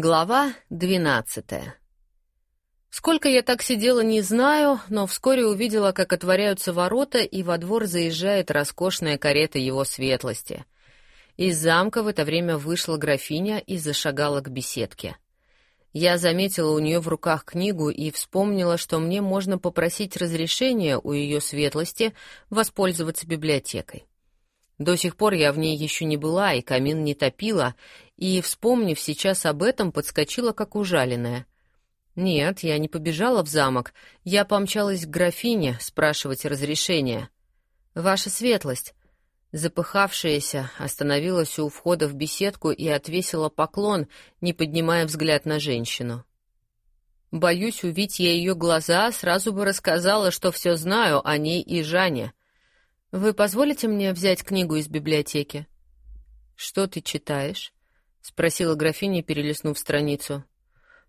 Глава двенадцатая. Сколько я так сидела, не знаю, но вскоре увидела, как отворяются ворота, и во двор заезжает роскошная карета его светлости. Из замка в это время вышла графиня и зашагала к беседке. Я заметила у нее в руках книгу и вспомнила, что мне можно попросить разрешения у ее светлости воспользоваться библиотекой. До сих пор я в ней еще не была и камин не топила, и, вспомнив сейчас об этом, подскочила как ужаленная. Нет, я не побежала в замок, я помчалась к графине спрашивать разрешения. «Ваша светлость!» Запыхавшаяся остановилась у входа в беседку и отвесила поклон, не поднимая взгляд на женщину. Боюсь, увидеть я ее глаза, сразу бы рассказала, что все знаю о ней и Жане. Вы позволите мне взять книгу из библиотеки? Что ты читаешь? спросила графиня, перелистнув страницу.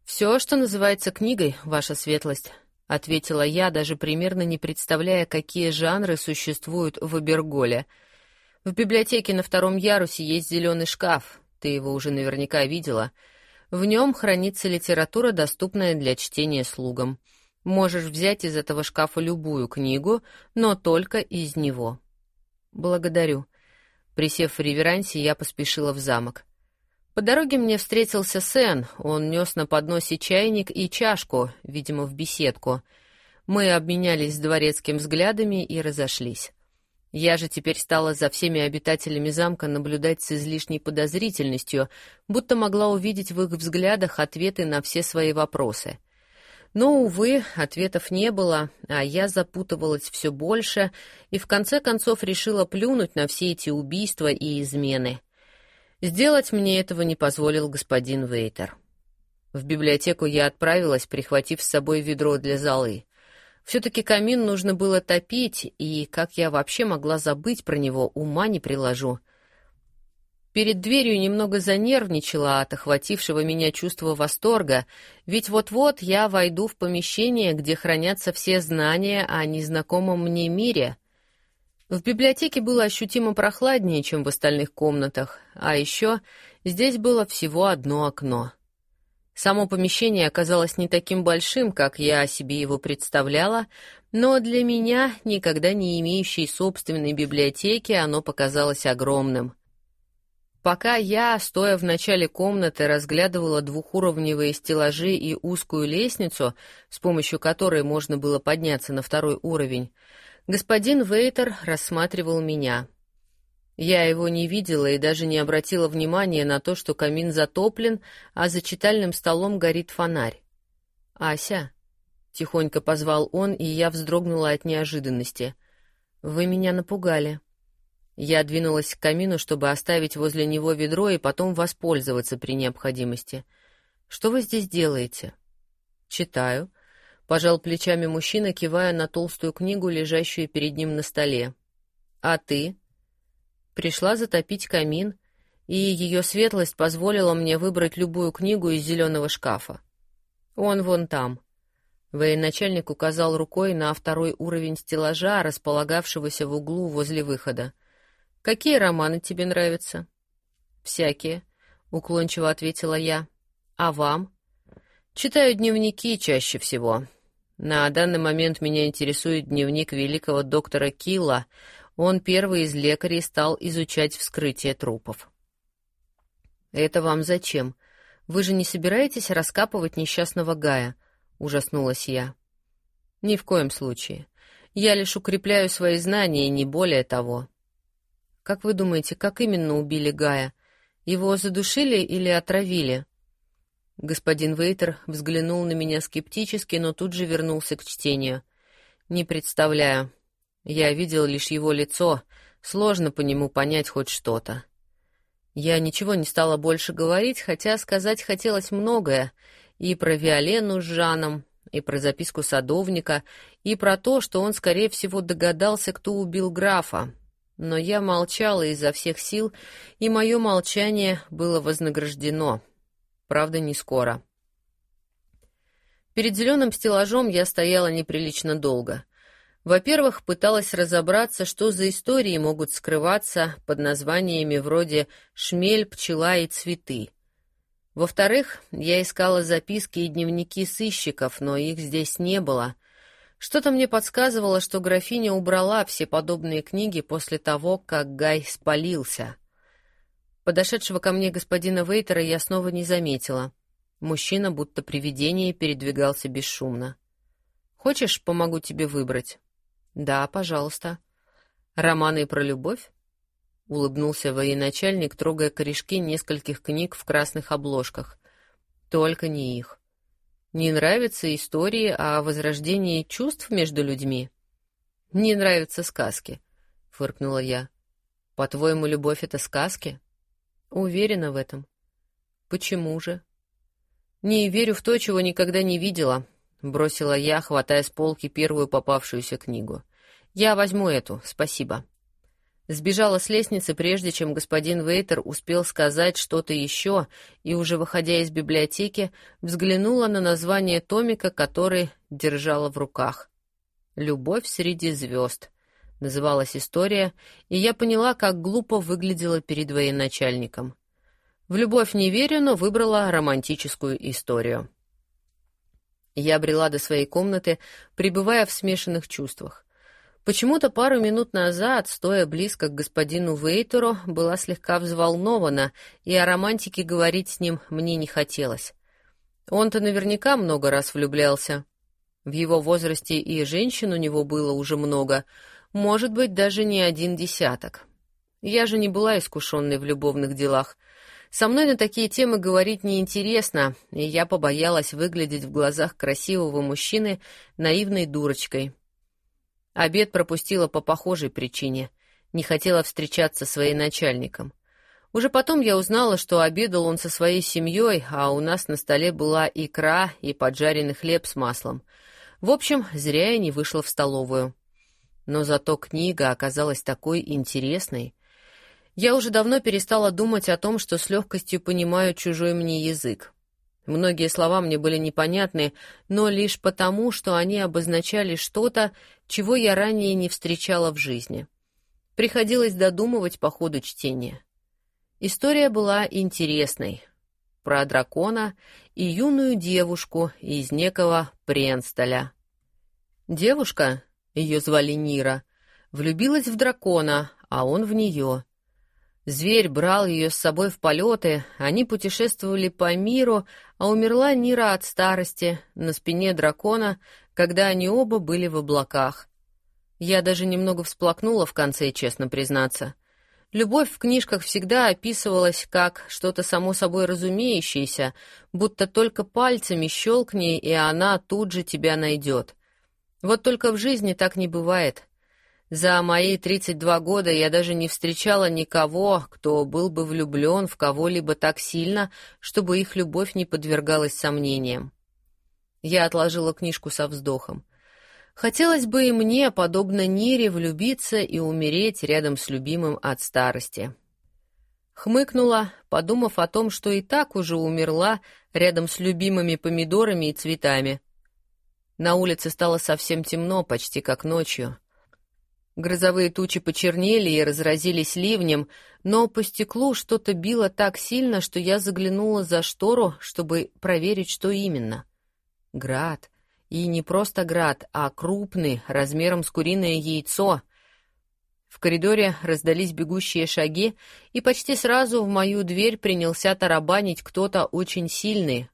Все, что называется книгой, ваша светлость, ответила я, даже примерно не представляя, какие жанры существуют в Аберголе. В библиотеке на втором ярусе есть зеленый шкаф, ты его уже наверняка видела. В нем хранится литература, доступная для чтения слугам. Можешь взять из этого шкафа любую книгу, но только из него. Благодарю. Присев в реверансе, я поспешила в замок. По дороге мне встретился Сен. Он нес на подносе чайник и чашку, видимо, в беседку. Мы обменялись дворецким взглядами и разошлись. Я же теперь стала за всеми обитателями замка наблюдать с излишней подозрительностью, будто могла увидеть в их взглядах ответы на все свои вопросы — но, увы, ответов не было, а я запутывалась все больше и в конце концов решила плюнуть на все эти убийства и измены. Сделать мне этого не позволил господин Вейтер. В библиотеку я отправилась, прихватив с собой ведро для золы. Все-таки камин нужно было топить, и как я вообще могла забыть про него, ума не приложу. Перед дверью немного занервничала от охватившего меня чувства восторга, ведь вот-вот я войду в помещение, где хранятся все знания о незнакомом мне мире. В библиотеке было ощутимо прохладнее, чем в остальных комнатах, а еще здесь было всего одно окно. Само помещение оказалось не таким большим, как я себе его представляла, но для меня, никогда не имеющей собственной библиотеки, оно показалось огромным — Пока я, стоя в начале комнаты, разглядывала двухуровневые стеллажи и узкую лестницу, с помощью которой можно было подняться на второй уровень, господин Вейтер рассматривал меня. Я его не видела и даже не обратила внимания на то, что камин затоплен, а за читальным столом горит фонарь. «Ася», — тихонько позвал он, и я вздрогнула от неожиданности. «Вы меня напугали». Я двинулась к камину, чтобы оставить возле него ведро и потом воспользоваться при необходимости. «Что вы здесь делаете?» «Читаю», — пожал плечами мужчина, кивая на толстую книгу, лежащую перед ним на столе. «А ты?» «Пришла затопить камин, и ее светлость позволила мне выбрать любую книгу из зеленого шкафа. Он вон там». Военачальник указал рукой на второй уровень стеллажа, располагавшегося в углу возле выхода. Какие романы тебе нравятся? Всякие, уклончиво ответила я. А вам? Читаю дневники чаще всего. На данный момент меня интересует дневник великого доктора Килла. Он первый из лекарей стал изучать вскрытие трупов. Это вам зачем? Вы же не собираетесь раскапывать несчастного Гая? ужаснулась я. Ни в коем случае. Я лишь укрепляю свои знания, не более того. Как вы думаете, как именно убили Гая? Его задушили или отравили? Господин Вейтер взглянул на меня скептически, но тут же вернулся к чтению. Не представляю. Я видел лишь его лицо, сложно по нему понять хоть что-то. Я ничего не стала больше говорить, хотя сказать хотелось многое, и про Виолену с Жаном, и про записку садовника, и про то, что он, скорее всего, догадался, кто убил графа, но я молчала изо всех сил, и мое молчание было вознаграждено. Правда, не скоро. Перед зеленым стеллажом я стояла неприлично долго. Во-первых, пыталась разобраться, что за истории могут скрываться под названиями вроде «шмель», «пчела» и «цветы». Во-вторых, я искала записки и дневники сыщиков, но их здесь не было. Что-то мне подсказывало, что графиня убрала все подобные книги после того, как Гай спалился. Подошедшего ко мне господина Вейтера я снова не заметила. Мужчина, будто привидение, передвигался бесшумно. «Хочешь, помогу тебе выбрать?» «Да, пожалуйста». «Романы про любовь?» — улыбнулся военачальник, трогая корешки нескольких книг в красных обложках. «Только не их. Не нравятся истории о возрождении чувств между людьми?» «Не нравятся сказки», — фыркнула я. «По-твоему, любовь — это сказки?» «Уверена в этом». «Почему же?» «Не верю в то, чего никогда не видела», — бросила я, хватая с полки первую попавшуюся книгу. «Я возьму эту, спасибо». Сбежала с лестницы, прежде чем господин Вейтер успел сказать что-то еще, и, уже выходя из библиотеки, взглянула на название томика, который держала в руках. «Любовь среди звезд», — называлась история, и я поняла, как глупо выглядела перед военачальником. В любовь не верю, но выбрала романтическую историю. Я брела до своей комнаты, пребывая в смешанных чувствах. Почему-то пару минут назад, стоя близко к господину Вейтеру, была слегка взволнована, и о романтике говорить с ним мне не хотелось. Он-то наверняка много раз влюблялся. В его возрасте и женщин у него было уже много, может быть, даже не один десяток. Я же не была искушенной в любовных делах — со мной на такие темы говорить неинтересно, и я побоялась выглядеть в глазах красивого мужчины наивной дурочкой. Обед пропустила по похожей причине. Не хотела встречаться со своим начальником. Уже потом я узнала, что обедал он со своей семьей, а у нас на столе была икра и поджаренный хлеб с маслом. В общем, зря я не вышла в столовую. Но зато книга оказалась такой интересной. Я уже давно перестала думать о том, что с легкостью понимаю чужой мне язык. Многие слова мне были непонятны, но лишь потому, что они обозначали что-то, чего я ранее не встречала в жизни. Приходилось додумывать по ходу чтения. История была интересной. Про дракона и юную девушку из некого Пренстоля. Девушка, ее звали Нира, влюбилась в дракона, а он в нее — Зверь брал ее с собой в полеты, они путешествовали по миру, а умерла Нира от старости на спине дракона, когда они оба были в облаках. Я даже немного всплакнула в конце, честно признаться. Любовь в книжках всегда описывалась как что-то само собой разумеющееся, будто только пальцами щелкни, и она тут же тебя найдет. Вот только в жизни так не бывает. За мои 32 года я даже не встречала никого, кто был бы влюблен в кого-либо так сильно, чтобы их любовь не подвергалась сомнениям. Я отложила книжку со вздохом. Хотелось бы и мне, подобно Нире, влюбиться и умереть рядом с любимым от старости. Хмыкнула, подумав о том, что и так уже умерла рядом с любимыми помидорами и цветами. На улице стало совсем темно, почти как ночью. Грозовые тучи почернели и разразились ливнем, но по стеклу что-то било так сильно, что я заглянула за штору, чтобы проверить, что именно. Град. И не просто град, а крупный, размером с куриное яйцо. В коридоре раздались бегущие шаги, и почти сразу в мою дверь принялся тарабанить кто-то очень сильный.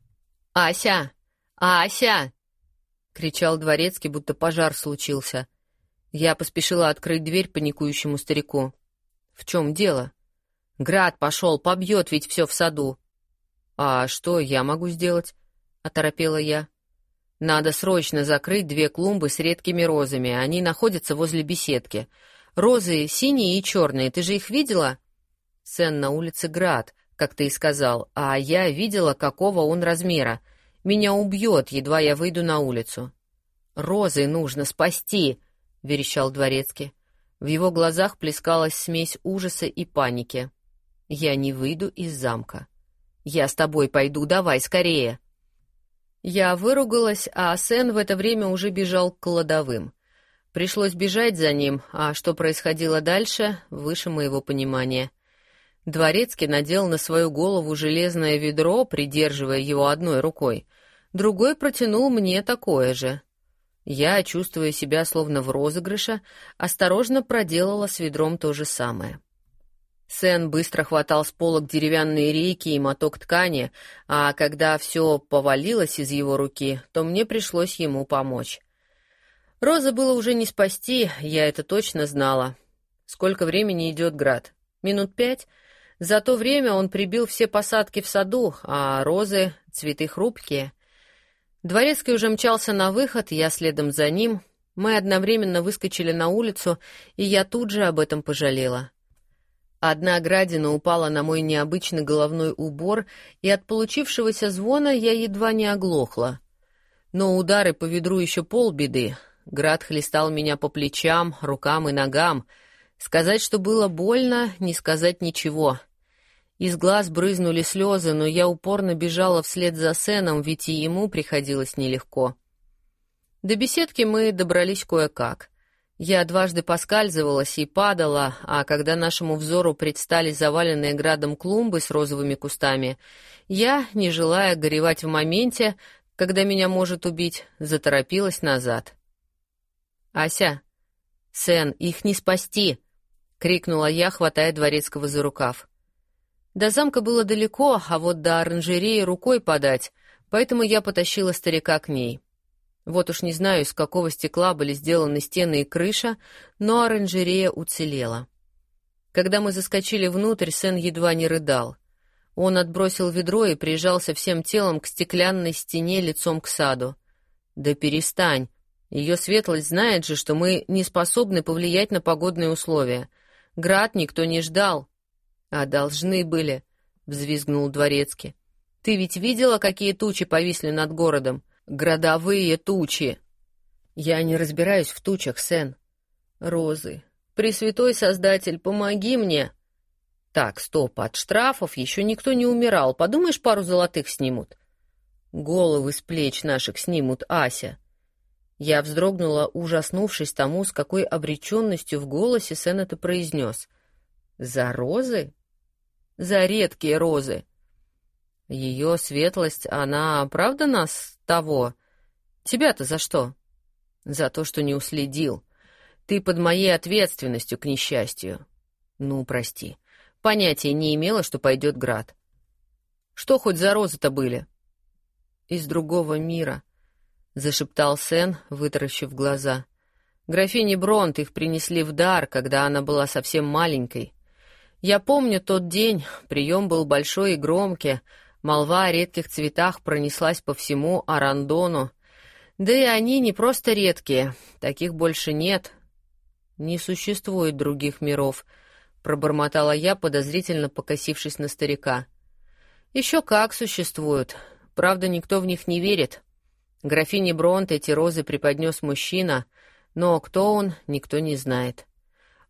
«Ася! Ася!» — кричал дворецкий, будто пожар случился — я поспешила открыть дверь паникующему старику. «В чем дело?» «Град пошел, побьет ведь все в саду». «А что я могу сделать?» — оторопела я. «Надо срочно закрыть две клумбы с редкими розами. Они находятся возле беседки. Розы синие и черные. Ты же их видела?» «Сен на улице Град, как ты и сказал. А я видела, какого он размера. Меня убьет, едва я выйду на улицу». «Розы нужно спасти!» Верещал дворецкий. В его глазах плескалась смесь ужаса и паники. «Я не выйду из замка. Я с тобой пойду, давай, скорее!» Я выругалась, а Сен в это время уже бежал к кладовым. Пришлось бежать за ним, а что происходило дальше, выше моего понимания. Дворецкий надел на свою голову железное ведро, придерживая его одной рукой. Другой протянул мне такое же. Я, чувствуя себя словно в розыгрыше, осторожно проделала с ведром то же самое. Сен быстро хватал с полок деревянные рейки и моток ткани, а когда все повалилось из его руки, то мне пришлось ему помочь. Розы было уже не спасти, я это точно знала. Сколько времени идет град? Минут пять? За то время он прибил все посадки в саду, а розы — цветы хрупкие. Дворецкий уже мчался на выход, я следом за ним. Мы одновременно выскочили на улицу, и я тут же об этом пожалела. Одна градина упала на мой необычный головной убор, и от получившегося звона я едва не оглохла. Но удары по ведру еще полбеды. Град хлестал меня по плечам, рукам и ногам — Сказать, что было больно, не сказать ничего. Из глаз брызнули слезы, но я упорно бежала вслед за Сеном, ведь и ему приходилось нелегко. До беседки мы добрались кое-как. Я дважды поскальзывалась и падала, а когда нашему взору предстали заваленные градом клумбы с розовыми кустами, я, не желая горевать в моменте, когда меня может убить, заторопилась назад. «Ася! Сен, их не спасти!» — крикнула я, хватая дворецкого за рукав. До замка было далеко, а вот до оранжереи рукой подать, поэтому я потащила старика к ней. Вот уж не знаю, из какого стекла были сделаны стены и крыша, но оранжерея уцелела. Когда мы заскочили внутрь, Сен едва не рыдал. Он отбросил ведро и прижался всем телом к стеклянной стене лицом к саду. «Да перестань! Ее светлость знает же, что мы не способны повлиять на погодные условия. Град никто не ждал. А должны были, взвизгнул дворецкий. Ты ведь видела, какие тучи повисли над городом? Градовые тучи. Я не разбираюсь в тучах, Сен. Розы. Пресвятой Создатель, помоги мне. Так, стоп, от штрафов еще никто не умирал. Подумаешь, пару золотых снимут. Головы с плеч наших снимут, Ася. Я вздрогнула, ужаснувшись тому, с какой обреченностью в голосе Сен это произнес. «За розы?» «За редкие розы!» «Ее светлость, она правда нас того? Тебя-то за что?» «За то, что не уследил. Ты под моей ответственностью, к несчастью». «Ну, прости. Понятия не имела, что пойдет град». «Что хоть за розы-то были?» «Из другого мира», — зашептал Сен, вытаращив глаза. «Графине Бронт их принесли в дар, когда она была совсем маленькой. Я помню тот день, прием был большой и громкий, молва о редких цветах пронеслась по всему Арандону. Да и они не просто редкие, таких больше нет. Не существует других миров», — пробормотала я, подозрительно покосившись на старика. «Еще как существуют, правда, никто в них не верит». Графине Бронт эти розы преподнес мужчина, но кто он, никто не знает.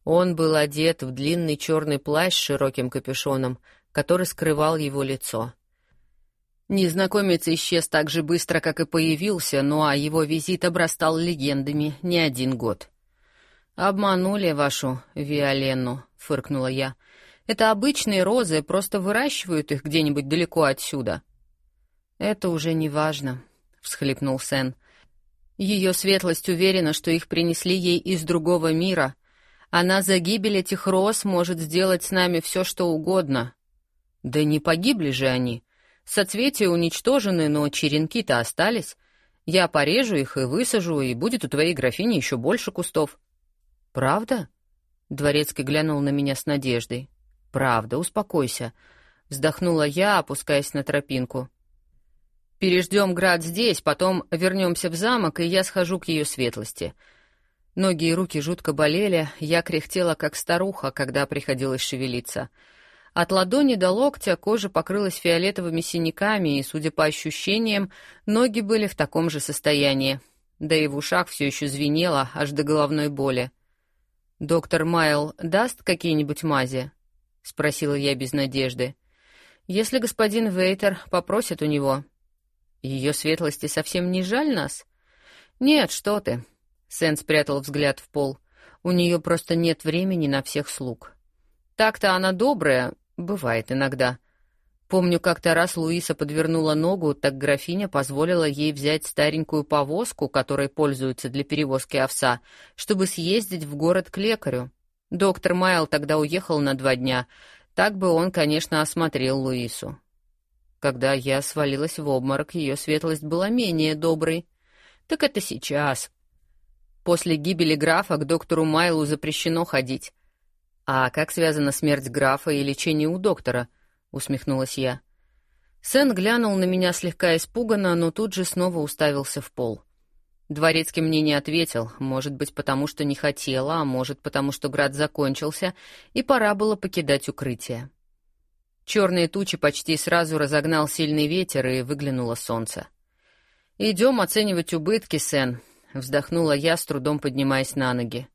Он был одет в длинный черный плащ с широким капюшоном, который скрывал его лицо. Незнакомец исчез так же быстро, как и появился, ну а его визит обрастал легендами не один год. «Обманули вашу Виоленну», — фыркнула я. «Это обычные розы, просто выращивают их где-нибудь далеко отсюда». «Это уже не важно», всхлипнул Сен. Ее светлость уверена, что их принесли ей из другого мира. Она за гибель этих роз может сделать с нами все, что угодно. Да не погибли же они. Соцветия уничтожены, но черенки-то остались. Я порежу их и высажу, и будет у твоей графини еще больше кустов. Правда? Дворецкий глянул на меня с надеждой. Правда, успокойся. Вздохнула я, опускаясь на тропинку. Переждем град здесь, потом вернемся в замок, и я схожу к ее светлости. Ноги и руки жутко болели, я кряхтела, как старуха, когда приходилось шевелиться. От ладони до локтя кожа покрылась фиолетовыми синяками, и, судя по ощущениям, ноги были в таком же состоянии. Да и в ушах все еще звенело, аж до головной боли. «Доктор Майл даст какие-нибудь мази?» — спросила я без надежды. «Если господин Вейтер попросит у него...» Ее светлости совсем не жаль нас? Нет, что ты. Сэн спрятал взгляд в пол. У нее просто нет времени на всех слуг. Так-то она добрая, Бывает иногда. Помню, как-то раз Луиса подвернула ногу, так графиня позволила ей взять старенькую повозку, которой пользуются для перевозки овса, чтобы съездить в город к лекарю. Доктор Майл тогда уехал на два дня. Так бы он, конечно, осмотрел Луису. Когда я свалилась в обморок, ее светлость была менее доброй. Так это сейчас. После гибели графа к доктору Майлу запрещено ходить. А как связана смерть графа и лечение у доктора? усмехнулась я. Сен глянул на меня слегка испуганно, но тут же снова уставился в пол. Дворецкий мне не ответил, может быть, потому что не хотела, а может, потому что град закончился, и пора было покидать укрытие. Черные тучи почти сразу разогнал сильный ветер, и выглянуло солнце. «Идем оценивать убытки, Сен», — вздохнула я, с трудом поднимаясь на ноги.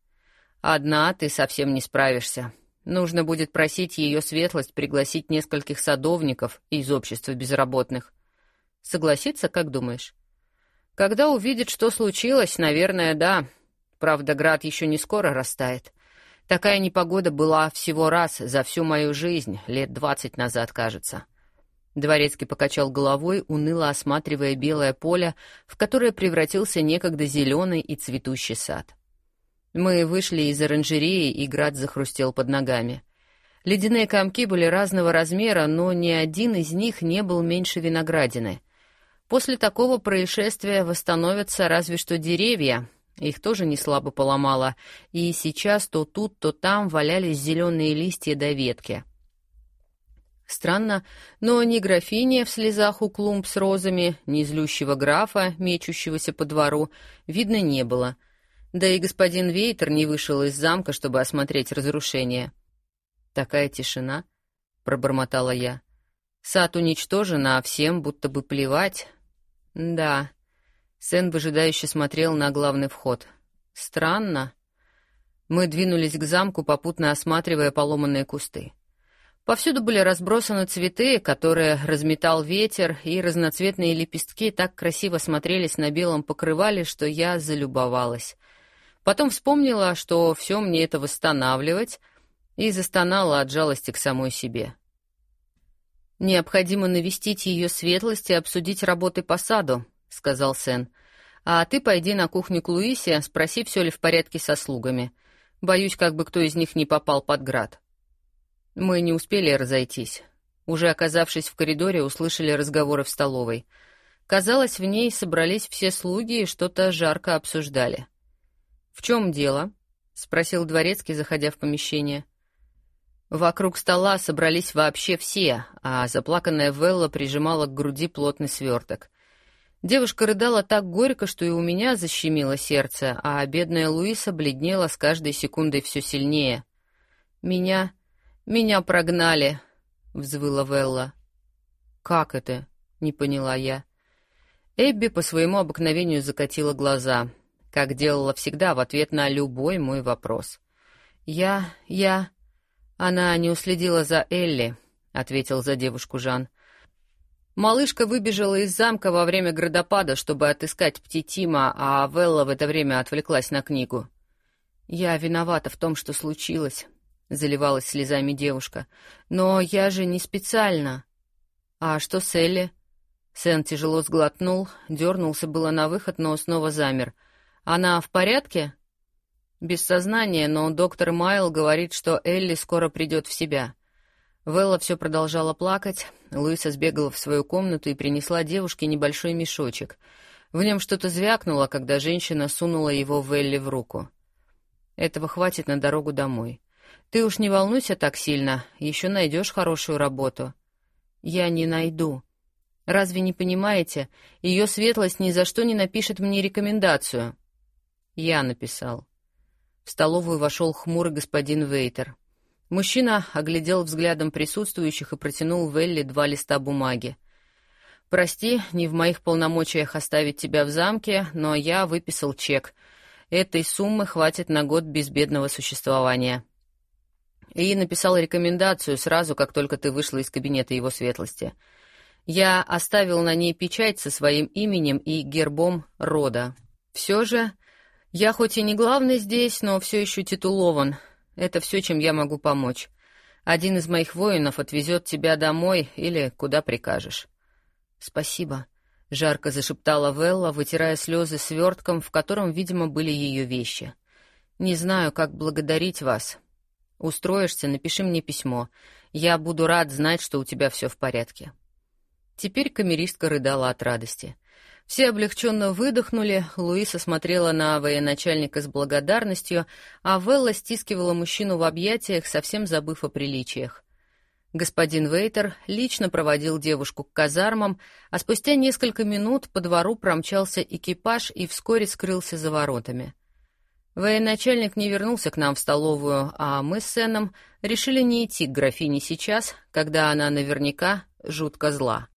«Одна ты совсем не справишься. Нужно будет просить ее светлость пригласить нескольких садовников из общества безработных. Согласится, как думаешь?» Когда увидит, что случилось, наверное, да. Правда, град еще не скоро растает. Такая непогода была всего раз за всю мою жизнь, лет двадцать назад, кажется. Дворецкий покачал головой, уныло осматривая белое поле, в которое превратился некогда зеленый и цветущий сад. Мы вышли из оранжереи, и град захрустел под ногами. Ледяные комки были разного размера, но ни один из них не был меньше виноградины — После такого происшествия восстановятся разве что деревья, их тоже не слабо поломало, и сейчас то тут, то там валялись зеленые листья до ветки. Странно, но ни графиня в слезах у клумб с розами, ни злющего графа, мечущегося по двору, видно не было. Да и господин Вейтер не вышел из замка, чтобы осмотреть разрушение. «Такая тишина», — пробормотала я. «Сад уничтожен, а всем будто бы плевать, да. Сэн выжидающе смотрел на главный вход. Странно. Мы двинулись к замку, попутно осматривая поломанные кусты. Повсюду были разбросаны цветы, которые разметал ветер, и разноцветные лепестки так красиво смотрелись на белом покрывале, что я залюбовалась. Потом вспомнила, что все мне это восстанавливать, и застонала от жалости к самой себе. «Необходимо навестить ее светлость и обсудить работы по саду», — сказал Сен. «А ты пойди на кухню к Луисе, спроси, все ли в порядке со слугами. Боюсь, как бы кто из них не попал под град». Мы не успели разойтись. Уже оказавшись в коридоре, услышали разговоры в столовой. Казалось, в ней собрались все слуги и что-то жарко обсуждали. «В чем дело?» — спросил дворецкий, заходя в помещение. Вокруг стола собрались вообще все, а заплаканная Велла прижимала к груди плотный сверток. Девушка рыдала так горько, что и у меня защемило сердце, а бедная Луиса бледнела с каждой секундой все сильнее. «Меня... меня прогнали», — взвыла Велла. «Как это?» — не поняла я. Эбби по своему обыкновению закатила глаза, как делала всегда в ответ на любой мой вопрос. «Я... я...» Она не уследила за Элли, ответил за девушку Жан. Малышка выбежала из замка во время градопада, чтобы отыскать Птитима, а Велла в это время отвлеклась на книгу. Я виновата в том, что случилось, заливалась слезами девушка. Но я же не специально. А что с Элли? Сен тяжело сглотнул, дернулся было на выход, но снова замер. Она в порядке? Без сознания, но доктор Майл говорит, что Элли скоро придет в себя. Велла все продолжала плакать. Луиса сбегала в свою комнату и принесла девушке небольшой мешочек. В нем что-то звякнуло, когда женщина сунула его Велли в руку. Этого хватит на дорогу домой. Ты уж не волнуйся так сильно, еще найдешь хорошую работу. Я не найду. Разве не понимаете? Ее светлость ни за что не напишет мне рекомендацию. Я написал. В столовую вошел хмурый господин Вейтер. Мужчина оглядел взглядом присутствующих и протянул Велли два листа бумаги. «Прости, не в моих полномочиях оставить тебя в замке, но я выписал чек. Этой суммы хватит на год безбедного существования». И написал рекомендацию сразу, как только ты вышла из кабинета его светлости. Я оставил на ней печать со своим именем и гербом рода. Все же я хоть и не главный здесь, но все еще титулован. Это все, чем я могу помочь. Один из моих воинов отвезет тебя домой или куда прикажешь». «Спасибо», — жарко зашептала Велла, вытирая слезы свертком, в котором, видимо, были ее вещи. «Не знаю, как благодарить вас. Устроишься, напиши мне письмо. Я буду рад знать, что у тебя все в порядке». Теперь камеристка рыдала от радости. Все облегченно выдохнули, Луиса смотрела на военачальника с благодарностью, а Велла стискивала мужчину в объятиях, совсем забыв о приличиях. Господин Вейтер лично проводил девушку к казармам, а спустя несколько минут по двору промчался экипаж и вскоре скрылся за воротами. Военачальник не вернулся к нам в столовую, а мы с Сеном решили не идти к графине сейчас, когда она наверняка жутко зла.